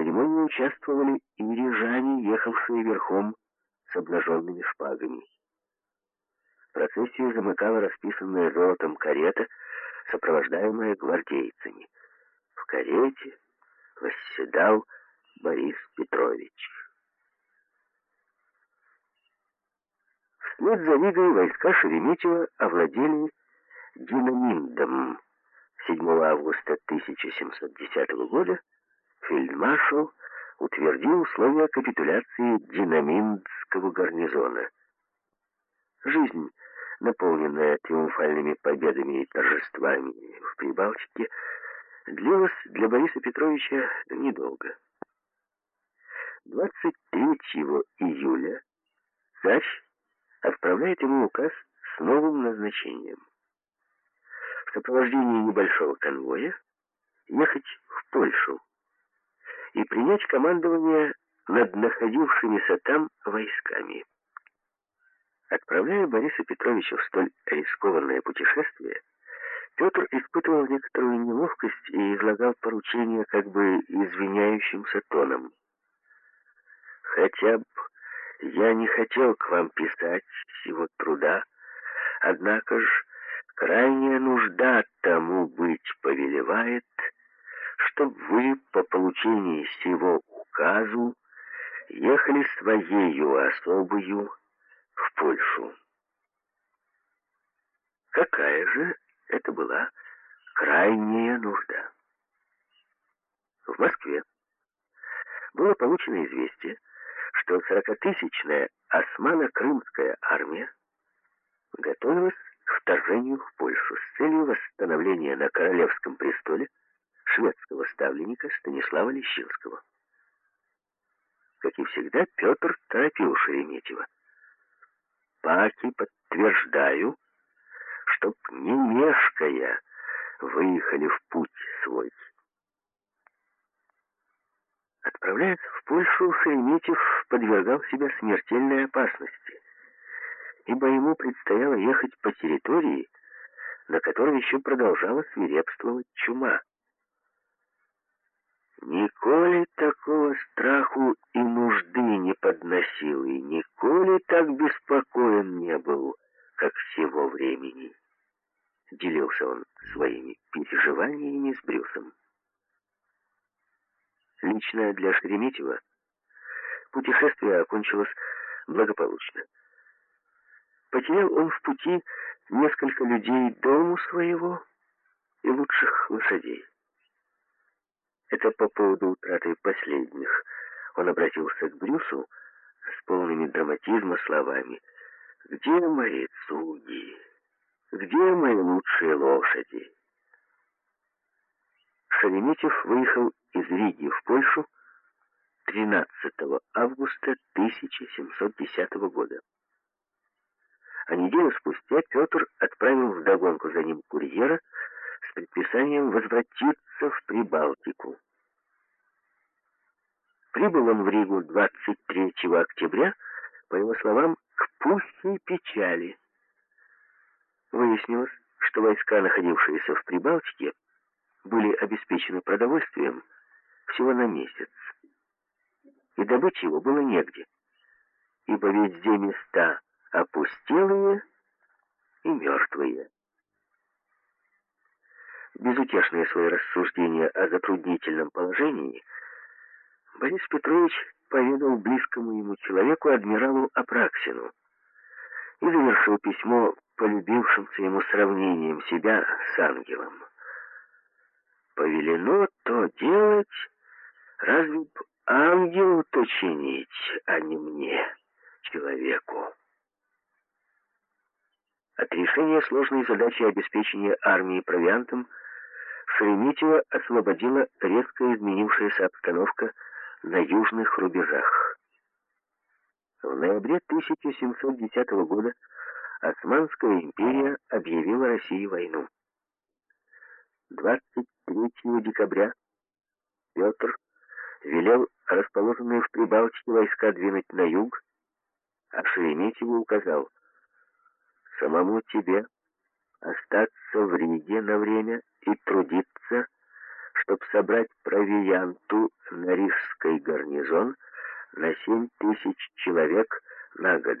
церемонии участвовали и рижане, ехавшие верхом с обнаженными шпагами. Процессию замыкала расписанная золотом карета, сопровождаемая гвардейцами. В карете восседал Борис Петрович. Вслед за Вигой войска Шереметьева овладели Динаминдом. 7 августа 1710 года фельдмаршал утвердил условия капитуляции Динаминдского гарнизона. Жизнь, наполненная триумфальными победами и торжествами в Прибалтике, длилась для Бориса Петровича недолго. 23 июля царь отправляет ему указ с новым назначением. В сопровождении небольшого конвоя ехать в Польшу и принять командование над находившимися там войсками. Отправляя Бориса Петровича в столь рискованное путешествие, Петр испытывал некоторую неловкость и излагал поручение как бы извиняющимся тоном. «Хотя бы я не хотел к вам писать всего труда, однако ж крайняя нужда тому быть повелевает, чтоб вы по получении сего указу ехали своею особою в Польшу. Какая же это была крайняя нужда? В Москве было получено известие, что сорокатысячная османо-крымская армия готовилась к вторжению в Польшу с целью восстановления на королевском престоле шведского ставленника Станислава Лещинского. Как и всегда, Петр торопил Шереметьева. «Паки подтверждаю, чтоб не мешкая выехали в путь свой». Отправляясь в Польшу, Шереметьев подвергал себя смертельной опасности, ибо ему предстояло ехать по территории, на которой еще продолжала свирепствовать чума. Николи такого страху и нужды не подносил, и николи так беспокоен не был, как всего времени. Делился он своими переживаниями с Брюсом. Лично для Шереметьева путешествие окончилось благополучно. Потерял он в пути несколько людей дому своего и лучших лошадей. Это по поводу утраты последних. Он обратился к Брюсу с полными драматизма словами. «Где мои цуги? Где мои лучшие лошади?» Шереметьев выехал из Риги в Польшу 13 августа 1710 года. А неделю спустя Петр отправил вдогонку за ним курьера с предписанием возвратиться в Прибалтику. Прибыл он в Ригу 23 октября, по его словам, к пущей печали. Выяснилось, что войска, находившиеся в Прибалтике, были обеспечены продовольствием всего на месяц. И добыть его было негде, ибо везде места опустелые и мертвые. Безутешные свои рассуждения о затруднительном положении Борис Петрович поведал близкому ему человеку, адмиралу Апраксину, и завершил письмо полюбившимся ему сравнением себя с ангелом повелено то делать, разве б ангелу то чинить, а не мне, человеку? От решения сложной задачи обеспечения армии провиантом Шереметьево освободила резко изменившаяся обстановка на южных рубежах. В ноябре 1710 года Османская империя объявила России войну. 23 декабря Петр велел расположенные в Прибалтике войска двинуть на юг, а Шереметьеву указал самому тебе остаться в Риге на время и трудиться, чтобы собрать провианту на рижский гарнизон на семь тысяч человек на год.